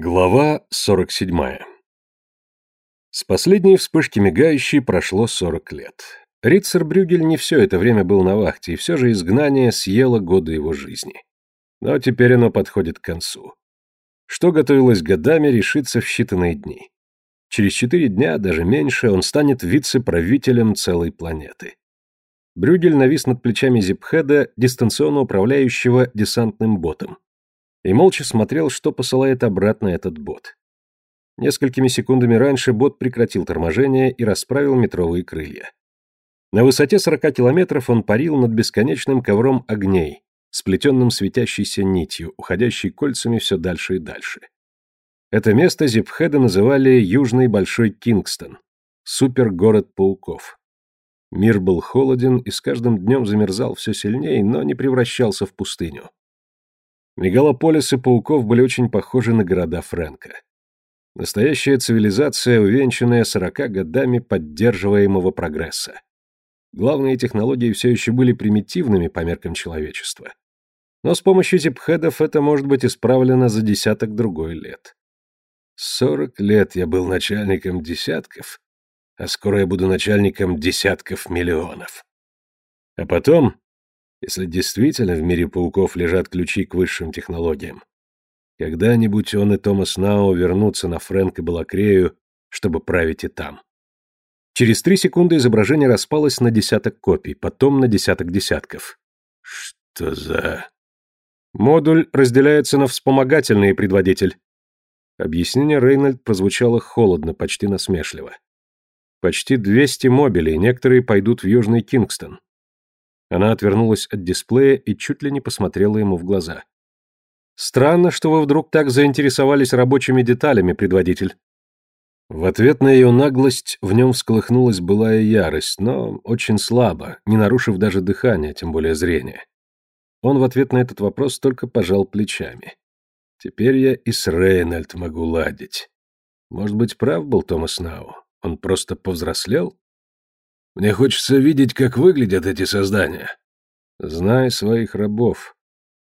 Глава 47. С последней вспышки мигающей прошло 40 лет. Ритцер Брюгель не все это время был на вахте, и все же изгнание съело годы его жизни. Но теперь оно подходит к концу. Что готовилось годами, решится в считанные дни. Через четыре дня, даже меньше, он станет вице-правителем целой планеты. Брюгель навис над плечами Зипхеда, дистанционно управляющего десантным ботом и молча смотрел, что посылает обратно этот бот. Несколькими секундами раньше бот прекратил торможение и расправил метровые крылья. На высоте 40 километров он парил над бесконечным ковром огней, сплетенным светящейся нитью, уходящей кольцами все дальше и дальше. Это место Зипхеда называли Южный Большой Кингстон, супергород пауков. Мир был холоден и с каждым днем замерзал все сильнее, но не превращался в пустыню. Мегалополисы пауков были очень похожи на города Фрэнка. Настоящая цивилизация, увенчанная сорока годами поддерживаемого прогресса. Главные технологии все еще были примитивными по меркам человечества. Но с помощью зипхедов это может быть исправлено за десяток другой лет. Сорок лет я был начальником десятков, а скоро я буду начальником десятков миллионов. А потом если действительно в мире пауков лежат ключи к высшим технологиям. Когда-нибудь он и Томас Нау вернутся на Фрэнк и Балакрею, чтобы править и там. Через три секунды изображение распалось на десяток копий, потом на десяток десятков. Что за... Модуль разделяется на вспомогательный предводитель. Объяснение Рейнольд прозвучало холодно, почти насмешливо. Почти 200 мобилей, некоторые пойдут в Южный Кингстон. Она отвернулась от дисплея и чуть ли не посмотрела ему в глаза. «Странно, что вы вдруг так заинтересовались рабочими деталями, предводитель». В ответ на ее наглость в нем всколыхнулась былая ярость, но очень слабо, не нарушив даже дыхание, тем более зрение. Он в ответ на этот вопрос только пожал плечами. «Теперь я и с Рейнольд могу ладить. Может быть, прав был Томас Нау? Он просто повзрослел?» Мне хочется видеть, как выглядят эти создания. Знай своих рабов.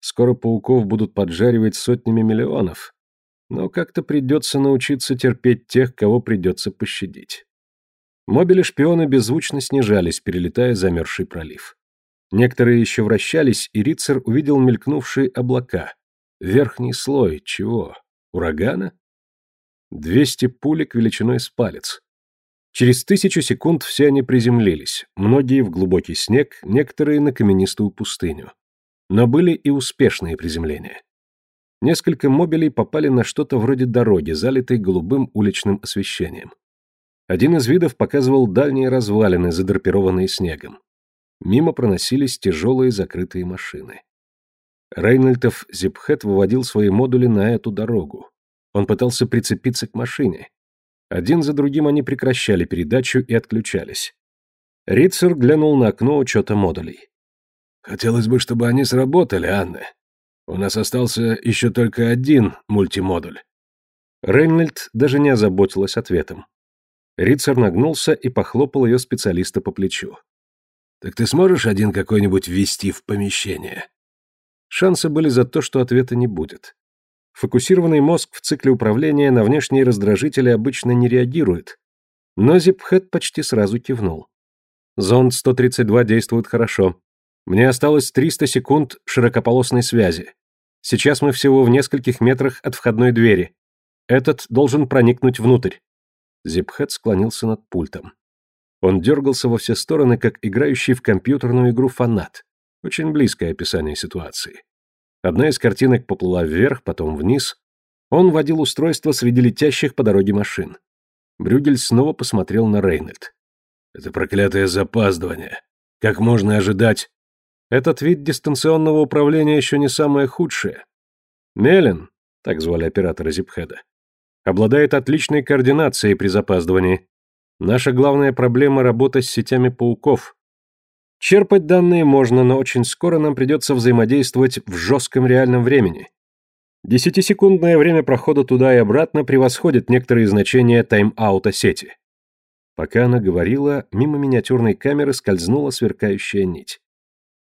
Скоро пауков будут поджаривать сотнями миллионов. Но как-то придется научиться терпеть тех, кого придется пощадить. Мобили-шпионы беззвучно снижались, перелетая замерзший пролив. Некоторые еще вращались, и Рицер увидел мелькнувшие облака. Верхний слой чего? Урагана? Двести пулек величиной с палец. Через тысячу секунд все они приземлились, многие в глубокий снег, некоторые на каменистую пустыню. Но были и успешные приземления. Несколько мобилей попали на что-то вроде дороги, залитой голубым уличным освещением. Один из видов показывал дальние развалины, задрапированные снегом. Мимо проносились тяжелые закрытые машины. Рейнольдов Зипхет выводил свои модули на эту дорогу. Он пытался прицепиться к машине, один за другим они прекращали передачу и отключались. Рицер глянул на окно учета модулей. «Хотелось бы, чтобы они сработали, Анна. У нас остался еще только один мультимодуль». Рейнольд даже не озаботилась ответом. Рицер нагнулся и похлопал ее специалиста по плечу. «Так ты сможешь один какой-нибудь ввести в помещение?» Шансы были за то, что ответа не будет. Фокусированный мозг в цикле управления на внешние раздражители обычно не реагирует. Но Зипхэт почти сразу кивнул. Зонд 132 действует хорошо. Мне осталось 300 секунд широкополосной связи. Сейчас мы всего в нескольких метрах от входной двери. Этот должен проникнуть внутрь. Зипхэт склонился над пультом. Он дергался во все стороны, как играющий в компьютерную игру фанат. Очень близкое описание ситуации. Одна из картинок поплыла вверх, потом вниз. Он водил устройство среди летящих по дороге машин. Брюгель снова посмотрел на Рейнольд. «Это проклятое запаздывание. Как можно ожидать?» «Этот вид дистанционного управления еще не самое худшее. Мелин, так звали оператора Зипхеда, обладает отличной координацией при запаздывании. Наша главная проблема – работа с сетями пауков. Черпать данные можно, но очень скоро нам придется взаимодействовать в жестком реальном времени. Десятисекундное время прохода туда и обратно превосходит некоторые значения тайм-аута сети. Пока она говорила, мимо миниатюрной камеры скользнула сверкающая нить.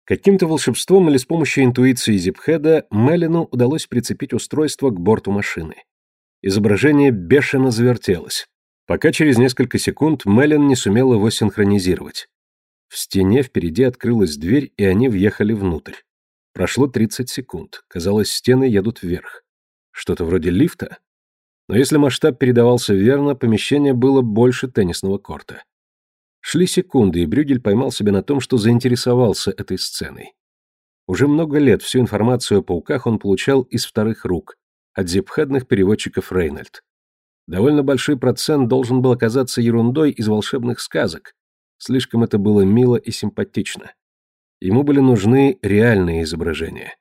Каким-то волшебством или с помощью интуиции Зипхеда Мелину удалось прицепить устройство к борту машины. Изображение бешено завертелось, пока через несколько секунд Меллен не сумел его синхронизировать. В стене впереди открылась дверь, и они въехали внутрь. Прошло 30 секунд. Казалось, стены едут вверх. Что-то вроде лифта? Но если масштаб передавался верно, помещение было больше теннисного корта. Шли секунды, и Брюгель поймал себя на том, что заинтересовался этой сценой. Уже много лет всю информацию о пауках он получал из вторых рук, от зипхедных переводчиков Рейнольд. Довольно большой процент должен был оказаться ерундой из волшебных сказок. Слишком это было мило и симпатично. Ему были нужны реальные изображения.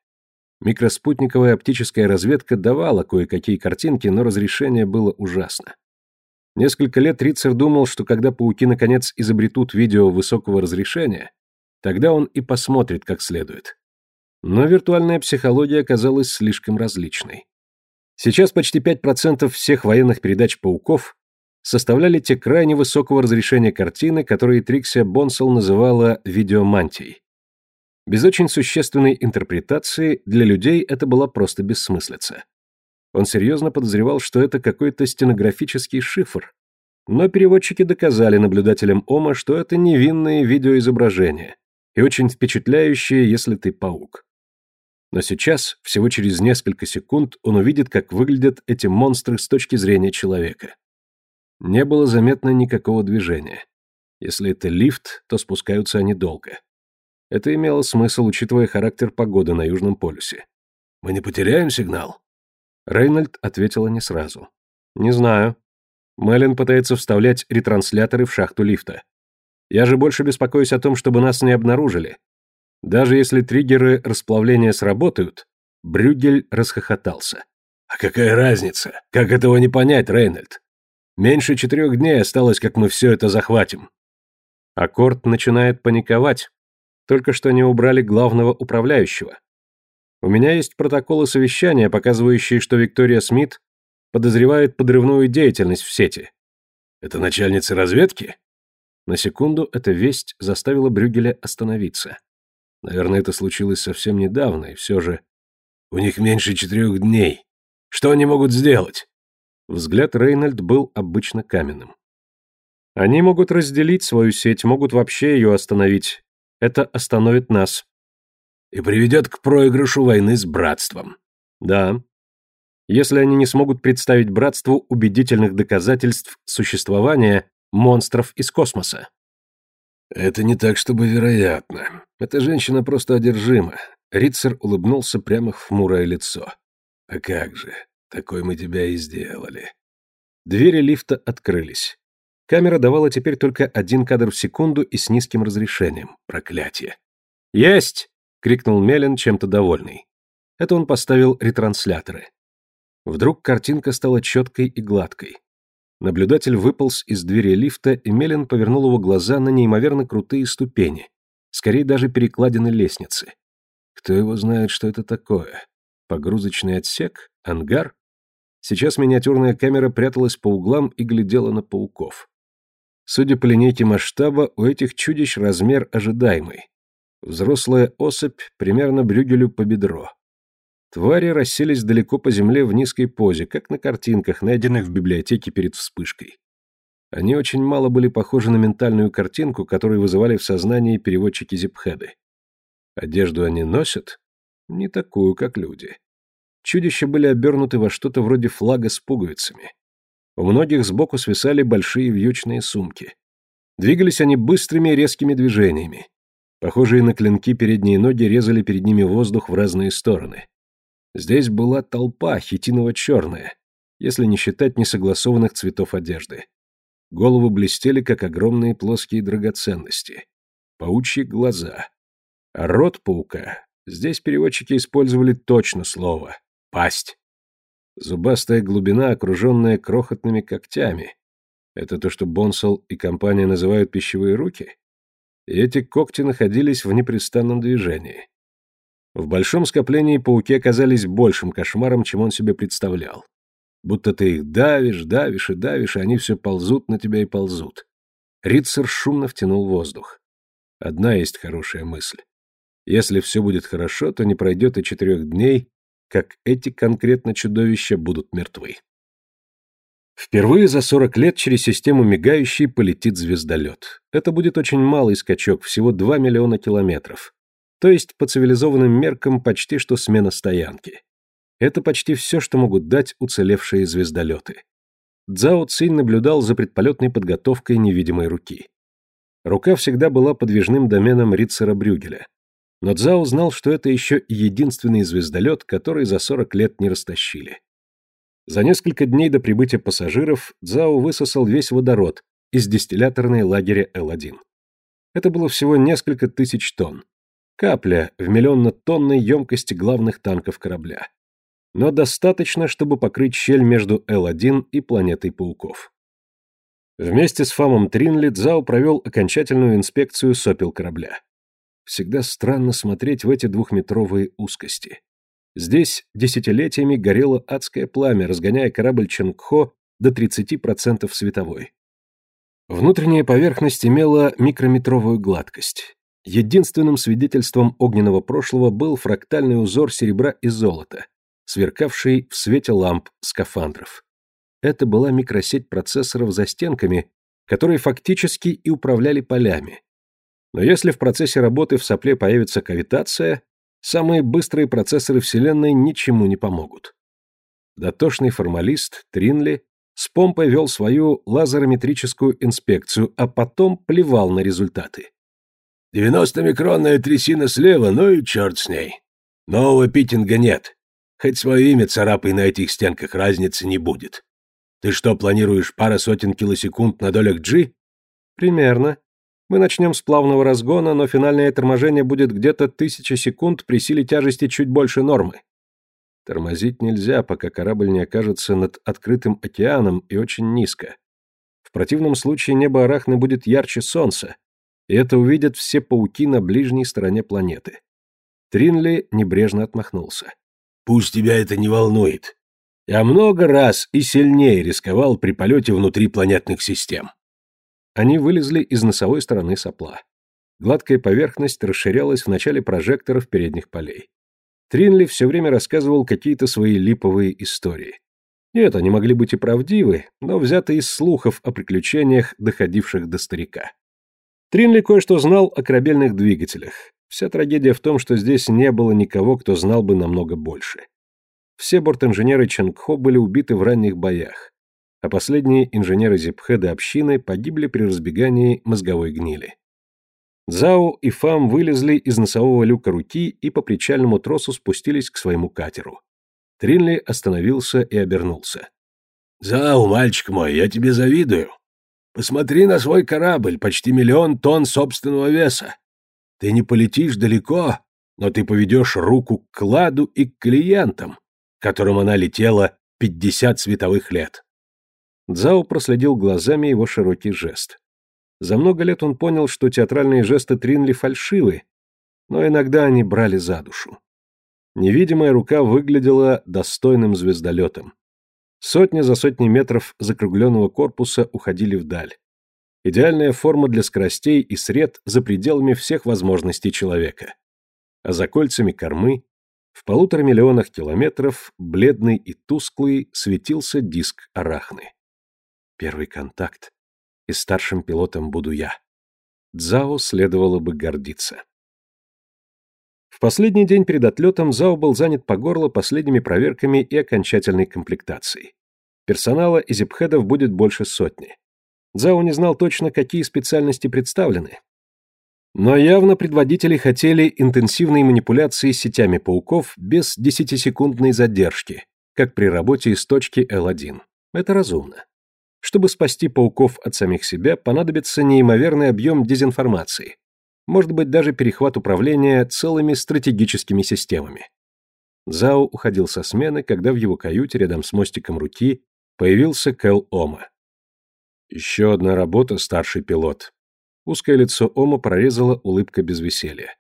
Микроспутниковая оптическая разведка давала кое-какие картинки, но разрешение было ужасно. Несколько лет Рицер думал, что когда пауки наконец изобретут видео высокого разрешения, тогда он и посмотрит как следует. Но виртуальная психология оказалась слишком различной. Сейчас почти 5% всех военных передач пауков составляли те крайне высокого разрешения картины, которые Триксия Бонсел называла видеомантией. Без очень существенной интерпретации для людей это была просто бессмыслица. Он серьезно подозревал, что это какой-то стенографический шифр. Но переводчики доказали наблюдателям Ома, что это невинные видеоизображения и очень впечатляющие, если ты паук. Но сейчас, всего через несколько секунд, он увидит, как выглядят эти монстры с точки зрения человека. Не было заметно никакого движения. Если это лифт, то спускаются они долго. Это имело смысл, учитывая характер погоды на Южном полюсе. «Мы не потеряем сигнал?» Рейнольд ответила не сразу. «Не знаю. Мэлен пытается вставлять ретрансляторы в шахту лифта. Я же больше беспокоюсь о том, чтобы нас не обнаружили. Даже если триггеры расплавления сработают, Брюгель расхохотался. «А какая разница? Как этого не понять, Рейнольд? Меньше четырех дней осталось, как мы все это захватим». Аккорд начинает паниковать. Только что не убрали главного управляющего. У меня есть протоколы совещания, показывающие, что Виктория Смит подозревает подрывную деятельность в сети. Это начальница разведки? На секунду эта весть заставила Брюгеля остановиться. Наверное, это случилось совсем недавно, и все же... У них меньше четырех дней. Что они могут сделать? Взгляд Рейнольд был обычно каменным. Они могут разделить свою сеть, могут вообще ее остановить. Это остановит нас. И приведет к проигрышу войны с братством. Да. Если они не смогут представить братству убедительных доказательств существования монстров из космоса. Это не так, чтобы вероятно. Эта женщина просто одержима. Рицер улыбнулся прямо в хмурое лицо. А как же, такой мы тебя и сделали. Двери лифта открылись. Камера давала теперь только один кадр в секунду и с низким разрешением. Проклятие. «Есть!» — крикнул Мелин, чем-то довольный. Это он поставил ретрансляторы. Вдруг картинка стала четкой и гладкой. Наблюдатель выполз из двери лифта, и Мелин повернул его глаза на неимоверно крутые ступени, скорее даже перекладины лестницы. Кто его знает, что это такое? Погрузочный отсек? Ангар? Сейчас миниатюрная камера пряталась по углам и глядела на пауков. Судя по линейке масштаба, у этих чудищ размер ожидаемый. Взрослая особь примерно брюгелю по бедро. Твари расселись далеко по земле в низкой позе, как на картинках, найденных в библиотеке перед вспышкой. Они очень мало были похожи на ментальную картинку, которую вызывали в сознании переводчики Зипхеды. Одежду они носят? Не такую, как люди. Чудища были обернуты во что-то вроде флага с пуговицами. У многих сбоку свисали большие вьючные сумки. Двигались они быстрыми резкими движениями. Похожие на клинки передние ноги резали перед ними воздух в разные стороны. Здесь была толпа хитиново-черная, если не считать несогласованных цветов одежды. Головы блестели, как огромные плоские драгоценности. Паучьи глаза. А рот паука, здесь переводчики использовали точно слово — пасть. Зубастая глубина, окруженная крохотными когтями. Это то, что Бонсел и компания называют пищевые руки? И эти когти находились в непрестанном движении. В большом скоплении пауки оказались большим кошмаром, чем он себе представлял. Будто ты их давишь, давишь и давишь, и они все ползут на тебя и ползут. Рицер шумно втянул воздух. Одна есть хорошая мысль. Если все будет хорошо, то не пройдет и четырех дней, как эти конкретно чудовища будут мертвы. Впервые за 40 лет через систему мигающей полетит звездолет. Это будет очень малый скачок, всего 2 миллиона километров. То есть по цивилизованным меркам почти что смена стоянки. Это почти все, что могут дать уцелевшие звездолеты. Цзао Цинь наблюдал за предполетной подготовкой невидимой руки. Рука всегда была подвижным доменом Ритцера Брюгеля. Но Цзао знал, что это еще единственный звездолет, который за 40 лет не растащили. За несколько дней до прибытия пассажиров Цзао высосал весь водород из дистилляторной лагеря Л-1. Это было всего несколько тысяч тонн. Капля в миллионно-тонной емкости главных танков корабля но достаточно, чтобы покрыть щель между Л-1 и планетой пауков. Вместе с Фамом Тринли Цзао провел окончательную инспекцию сопел корабля. Всегда странно смотреть в эти двухметровые узкости. Здесь десятилетиями горело адское пламя, разгоняя корабль Ченгхо до 30% световой. Внутренняя поверхность имела микрометровую гладкость. Единственным свидетельством огненного прошлого был фрактальный узор серебра и золота, сверкавший в свете ламп скафандров. Это была микросеть процессоров за стенками, которые фактически и управляли полями. Но если в процессе работы в сопле появится кавитация, самые быстрые процессоры Вселенной ничему не помогут. Дотошный формалист Тринли с помпой вел свою лазерометрическую инспекцию, а потом плевал на результаты. «Девяносто-микронная трясина слева, ну и черт с ней. Нового питинга нет. Хоть свое имя царапай на этих стенках, разницы не будет. Ты что, планируешь пара сотен килосекунд на долях G? Примерно. Мы начнем с плавного разгона, но финальное торможение будет где-то тысяча секунд при силе тяжести чуть больше нормы. Тормозить нельзя, пока корабль не окажется над открытым океаном и очень низко. В противном случае небо Арахны будет ярче солнца, и это увидят все пауки на ближней стороне планеты. Тринли небрежно отмахнулся. Пусть тебя это не волнует. Я много раз и сильнее рисковал при полете внутри планетных систем. Они вылезли из носовой стороны сопла. Гладкая поверхность расширялась в начале прожекторов передних полей. Тринли все время рассказывал какие-то свои липовые истории. Нет, они могли быть и правдивы, но взяты из слухов о приключениях, доходивших до старика. Тринли кое-что знал о корабельных двигателях, Вся трагедия в том, что здесь не было никого, кто знал бы намного больше. Все бортинженеры Чангхо были убиты в ранних боях, а последние инженеры Зипхеда общины погибли при разбегании мозговой гнили. Зао и Фам вылезли из носового люка руки и по причальному тросу спустились к своему катеру. Тринли остановился и обернулся. «Зао, мальчик мой, я тебе завидую. Посмотри на свой корабль, почти миллион тонн собственного веса. Ты не полетишь далеко, но ты поведешь руку к кладу и к клиентам, которым она летела пятьдесят световых лет. Цао проследил глазами его широкий жест. За много лет он понял, что театральные жесты Тринли фальшивы, но иногда они брали за душу. Невидимая рука выглядела достойным звездолетом. Сотни за сотни метров закругленного корпуса уходили вдаль. Идеальная форма для скоростей и сред за пределами всех возможностей человека. А за кольцами кормы, в полутора миллионах километров, бледный и тусклый, светился диск Арахны. Первый контакт. И старшим пилотом буду я. Дзао следовало бы гордиться. В последний день перед отлетом Зао был занят по горло последними проверками и окончательной комплектацией. Персонала из Ипхедов будет больше сотни. Зао не знал точно, какие специальности представлены. Но явно предводители хотели интенсивной манипуляции сетями пауков без десятисекундной задержки, как при работе из точки L1. Это разумно. Чтобы спасти пауков от самих себя, понадобится неимоверный объем дезинформации. Может быть, даже перехват управления целыми стратегическими системами. Зао уходил со смены, когда в его каюте рядом с мостиком руки появился Кэл Ома. Еще одна работа, старший пилот. Узкое лицо Ома прорезала улыбка без веселья.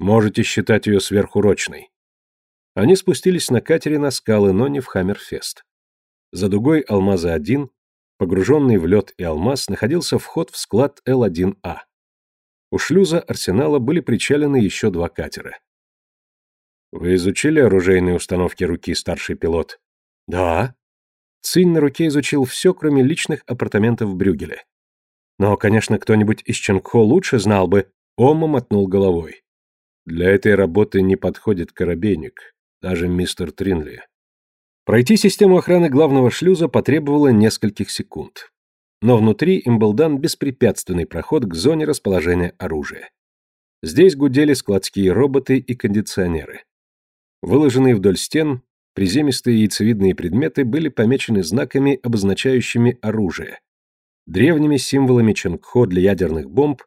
Можете считать ее сверхурочной. Они спустились на катере на скалы, но не в Хаммерфест. За дугой Алмаза-1, погруженный в лед и алмаз, находился вход в склад Л-1А. У шлюза арсенала были причалены еще два катера. «Вы изучили оружейные установки руки, старший пилот?» «Да». Цинь на руке изучил все, кроме личных апартаментов Брюгеля. Но, конечно, кто-нибудь из Ченгхо лучше знал бы, Ома мотнул головой. Для этой работы не подходит коробейник, даже мистер Тринли. Пройти систему охраны главного шлюза потребовало нескольких секунд. Но внутри им был дан беспрепятственный проход к зоне расположения оружия. Здесь гудели складские роботы и кондиционеры. Выложенные вдоль стен, приземистые яйцевидные предметы были помечены знаками, обозначающими оружие, древними символами Ченгхо для ядерных бомб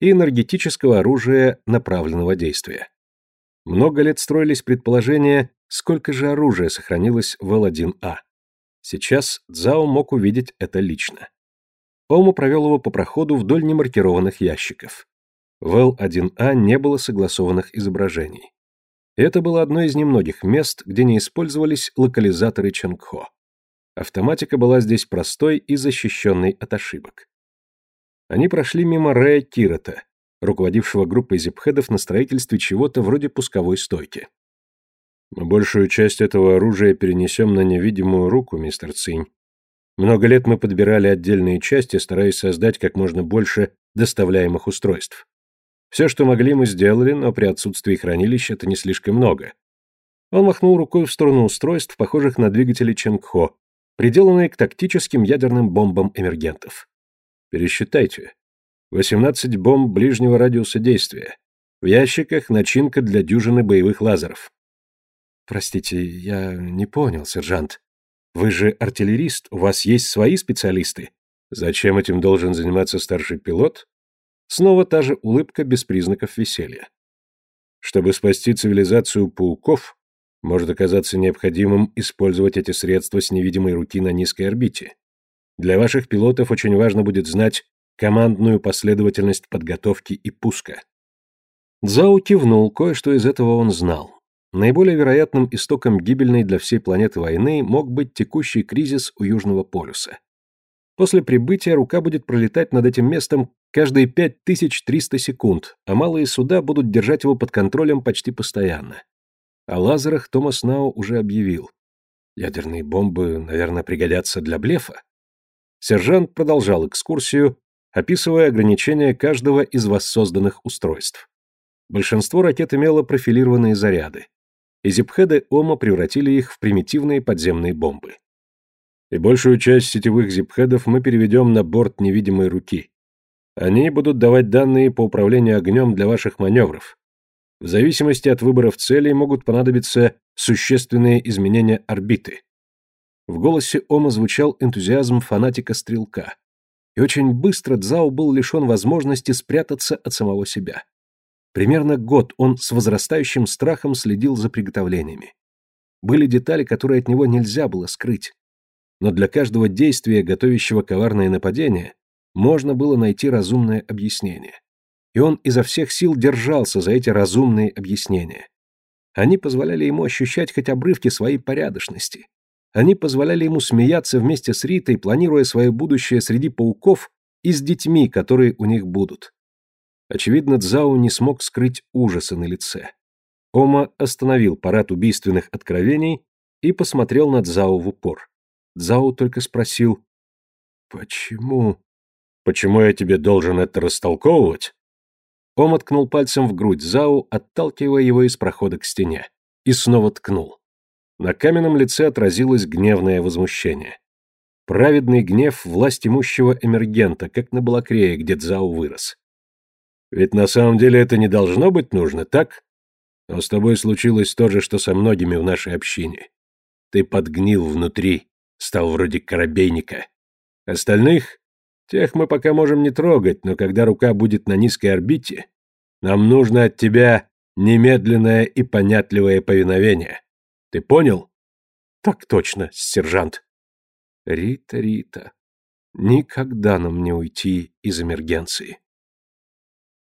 и энергетического оружия направленного действия. Много лет строились предположения, сколько же оружия сохранилось в Л-1А. Сейчас Цао мог увидеть это лично. Ому провел его по проходу вдоль немаркированных ящиков. В Л-1А не было согласованных изображений. Это было одно из немногих мест, где не использовались локализаторы Чангхо. Автоматика была здесь простой и защищенной от ошибок. Они прошли мимо Рэя Кирота, руководившего группой зипхедов на строительстве чего-то вроде пусковой стойки. «Мы большую часть этого оружия перенесем на невидимую руку, мистер Цинь. Много лет мы подбирали отдельные части, стараясь создать как можно больше доставляемых устройств. Все, что могли, мы сделали, но при отсутствии хранилищ это не слишком много. Он махнул рукой в сторону устройств, похожих на двигатели Ченгхо, приделанные к тактическим ядерным бомбам эмергентов. Пересчитайте. 18 бомб ближнего радиуса действия. В ящиках начинка для дюжины боевых лазеров. Простите, я не понял, сержант. Вы же артиллерист, у вас есть свои специалисты. Зачем этим должен заниматься старший пилот? Снова та же улыбка без признаков веселья. Чтобы спасти цивилизацию пауков, может оказаться необходимым использовать эти средства с невидимой руки на низкой орбите. Для ваших пилотов очень важно будет знать командную последовательность подготовки и пуска. Цзао кивнул, кое-что из этого он знал. Наиболее вероятным истоком гибельной для всей планеты войны мог быть текущий кризис у Южного полюса. После прибытия рука будет пролетать над этим местом каждые 5300 секунд, а малые суда будут держать его под контролем почти постоянно. О лазерах Томас Нау уже объявил. Ядерные бомбы, наверное, пригодятся для блефа. Сержант продолжал экскурсию, описывая ограничения каждого из воссозданных устройств. Большинство ракет имело профилированные заряды, зипхеды ОМА превратили их в примитивные подземные бомбы. И большую часть сетевых зипхедов мы переведем на борт невидимой руки. Они будут давать данные по управлению огнем для ваших маневров. В зависимости от выборов целей могут понадобиться существенные изменения орбиты. В голосе Ома звучал энтузиазм фанатика-стрелка. И очень быстро Цзао был лишен возможности спрятаться от самого себя. Примерно год он с возрастающим страхом следил за приготовлениями. Были детали, которые от него нельзя было скрыть. Но для каждого действия, готовящего коварное нападение, можно было найти разумное объяснение. И он изо всех сил держался за эти разумные объяснения. Они позволяли ему ощущать хоть обрывки своей порядочности. Они позволяли ему смеяться вместе с Ритой, планируя свое будущее среди пауков и с детьми, которые у них будут. Очевидно, Цзао не смог скрыть ужаса на лице. Ома остановил парад убийственных откровений и посмотрел на Цзао в упор. Цзао только спросил «Почему?» «Почему я тебе должен это растолковывать?» Ома ткнул пальцем в грудь Зао, отталкивая его из прохода к стене. И снова ткнул. На каменном лице отразилось гневное возмущение. Праведный гнев власть имущего эмергента, как на Балакрее, где Цзао вырос. Ведь на самом деле это не должно быть нужно, так? Но с тобой случилось то же, что со многими в нашей общине. Ты подгнил внутри, стал вроде коробейника. Остальных, тех мы пока можем не трогать, но когда рука будет на низкой орбите, нам нужно от тебя немедленное и понятливое повиновение. Ты понял? Так точно, сержант. Рита, Рита, никогда нам не уйти из эмергенции.